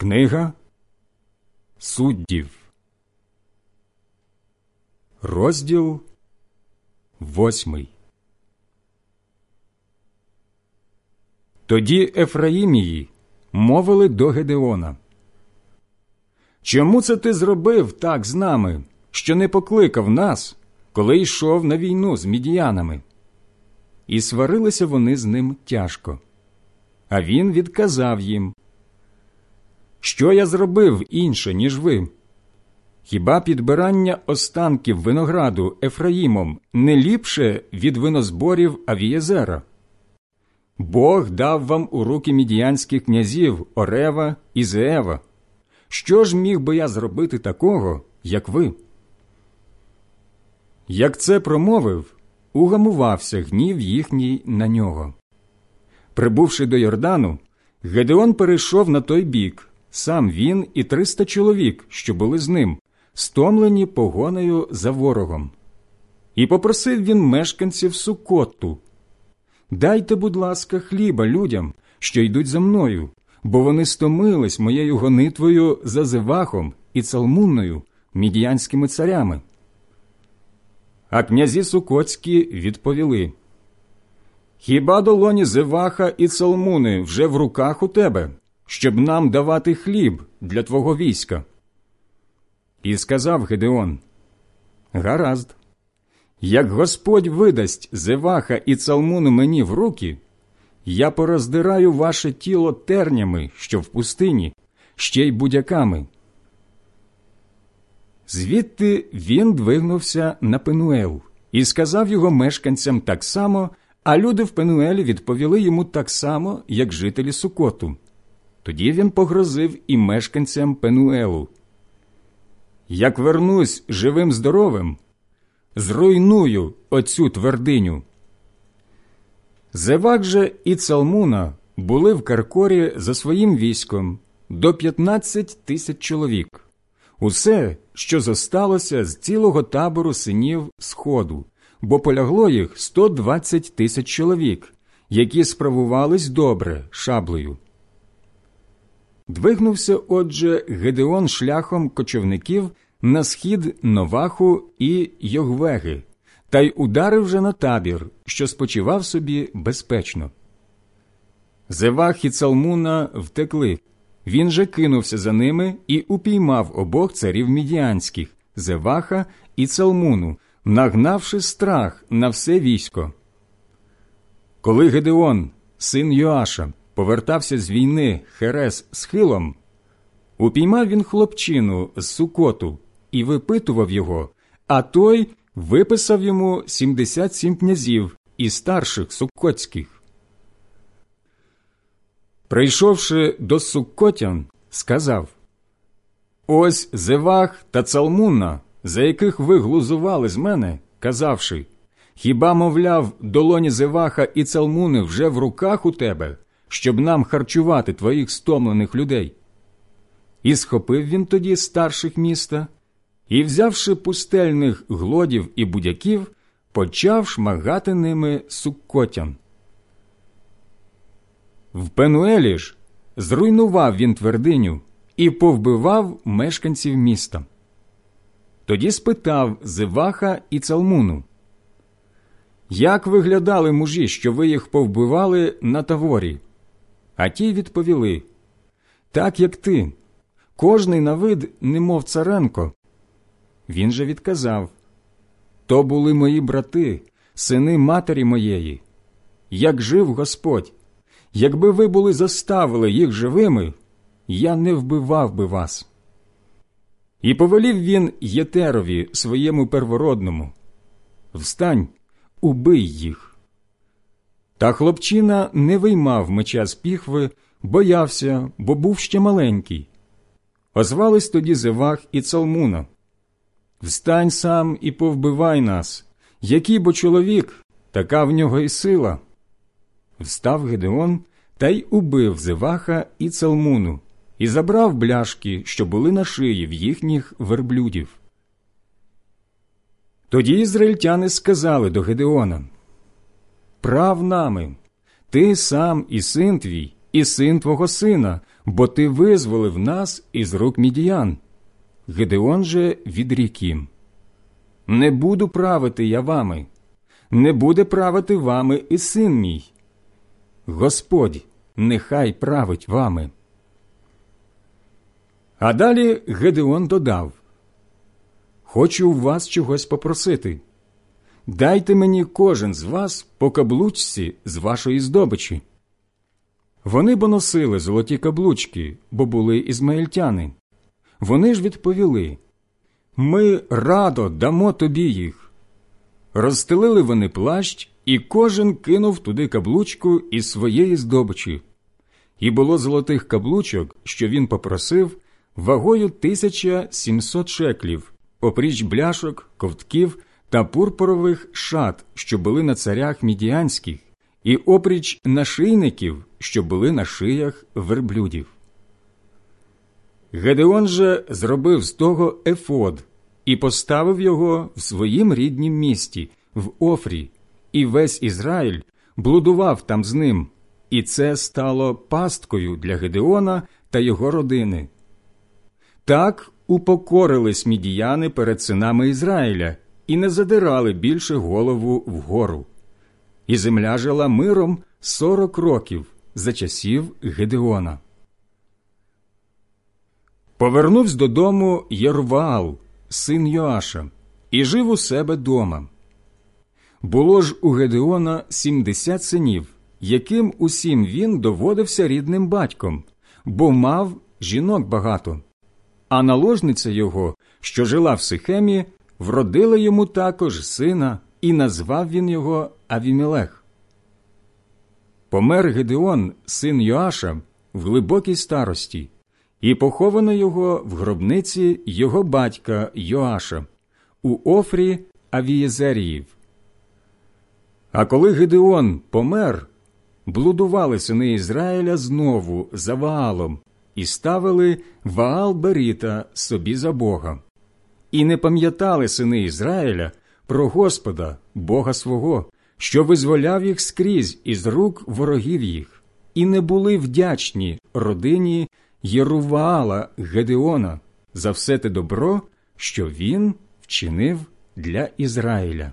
Книга суддів, розділ восьмий. Тоді Ефраїмії мовили до Гедеона. Чому це ти зробив так з нами, що не покликав нас, коли йшов на війну з мідіянами? І сварилися вони з ним тяжко. А він відказав їм що я зробив інше, ніж ви? Хіба підбирання останків винограду Ефраїмом не ліпше від винозборів Авієзера? Бог дав вам у руки мідіянських князів Орева і Зеева. Що ж міг би я зробити такого, як ви? Як це промовив, угамувався гнів їхній на нього. Прибувши до Йордану, Гедеон перейшов на той бік, сам він і триста чоловік, що були з ним, стомлені погонею за ворогом. І попросив він мешканців Сукотту Дайте, будь ласка, хліба людям, що йдуть за мною, бо вони стомились моєю гонитвою за Зевахом і Цалмунною, мідіянськими царями. А князі Сукоцькі відповіли Хіба долоні Зеваха і Цалмуни вже в руках у тебе? Щоб нам давати хліб для твого війська. І сказав Гедеон Гаразд, як Господь видасть Зеваха і Цалмуну мені в руки, я пороздираю ваше тіло тернями, що в пустині, ще й будяками. Звідти він двигнувся на Пенуел і сказав його мешканцям так само, а люди в Пенуелі відповіли йому так само, як жителі Сукоту. Тоді він погрозив і мешканцям Пенуелу. Як вернусь живим здоровим, зруйную оцю твердиню. Зевак же і Цалмуна були в Каркорі за своїм військом до 15 тисяч чоловік. Усе, що зосталося з цілого табору синів Сходу, бо полягло їх 120 тисяч чоловік, які справувались добре шаблею. Двигнувся, отже, Гедеон шляхом кочівників на схід Новаху і Йогвеги, та й ударив вже на табір, що спочивав собі безпечно. Зевах і Цалмуна втекли. Він же кинувся за ними і упіймав обох царів мідіанських Зеваха і Цалмуну, нагнавши страх на все військо. Коли Гедеон, син Йоаша, повертався з війни Херес з хилом, упіймав він хлопчину з сукоту і випитував його, а той виписав йому 77 князів і старших суккотських. Прийшовши до суккотян, сказав Ось Зевах та Цалмуна, за яких ви глузували з мене, казавши Хіба, мовляв, долоні Зеваха і Цалмуни вже в руках у тебе, щоб нам харчувати твоїх стомлених людей. І схопив він тоді старших міста і, взявши пустельних глодів і будяків, почав шмагати ними суккотян. В Пенуелі ж зруйнував він твердиню і повбивав мешканців міста. Тоді спитав Зиваха і Цалмуну, Як виглядали мужі, що ви їх повбивали на таворі? А ті відповіли так, як ти, кожний на вид, немов царенко. Він же відказав То були мої брати, сини матері моєї. Як жив Господь, якби ви були заставили їх живими, я не вбивав би вас. І повелів він Єтерові своєму первородному Встань, убий їх. Та хлопчина не виймав меча з піхви, боявся, бо був ще маленький. Озвались тоді Зевах і Цалмуна. Встань сам і повбивай нас. Який бо чоловік, така в нього і сила. Встав Гедеон та й убив Зеваха і Цалмуну, і забрав бляшки, що були на шиї в їхніх верблюдів. Тоді ізраїльтяни сказали до Гедеона прав нами, ти сам і син твій, і син твого сина, бо ти визволив нас із рук мідіян. Гедеон же відрік їм Не буду правити я вами, не буде правити вами і син мій. Господь нехай править вами. А далі Гедеон додав Хочу у вас чогось попросити. Дайте мені кожен з вас по каблучці з вашої здобичі. Вони бо носили золоті каблучки, бо були ізмаїльтяни. Вони ж відповіли Ми радо дамо тобі їх. Розстелили вони плащ, і кожен кинув туди каблучку із своєї здобичі. І було золотих каблучок, що він попросив, вагою 1700 шеклів, опріч бляшок, ковтків та пурпурових шат, що були на царях мідіанських, і опріч нашийників, що були на шиях верблюдів. Гедеон же зробив з того ефод і поставив його в своїм ріднім місті, в Офрі, і весь Ізраїль блудував там з ним, і це стало пасткою для Гедеона та його родини. Так упокорились мідіяни перед синами Ізраїля і не задирали більше голову вгору. І земля жила миром сорок років за часів Гедеона. Повернувся додому Єрваал, син Йоаша, і жив у себе дома. Було ж у Гедеона сімдесят синів, яким усім він доводився рідним батьком, бо мав жінок багато. А наложниця його, що жила в Сихемі, вродила йому також сина, і назвав він його Авімелех. Помер Гедеон, син Йоаша, в глибокій старості, і поховано його в гробниці його батька Йоаша у Офрі Авієзеріїв. А коли Гедеон помер, блудували сини Ізраїля знову за Ваалом і ставили Ваал Беріта собі за Бога, і не пам'ятали сини Ізраїля про Господа, Бога свого, що визволяв їх скрізь із рук ворогів їх, і не були вдячні родині Єруваала Гедеона за все те добро, що він вчинив для Ізраїля.